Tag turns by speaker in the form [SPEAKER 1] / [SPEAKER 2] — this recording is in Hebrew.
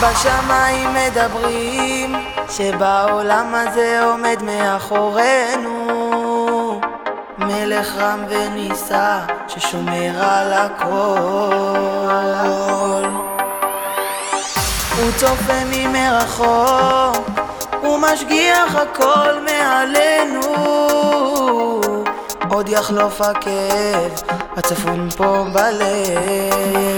[SPEAKER 1] בשמיים מדברים שבעולם הזה עומד מאחורינו. מלך רם ונישא ששומר על הכל הוא צופה ממרחוק הוא משגיח הכל מעלינו. עוד יחלוף הכאב הצפון פה בלב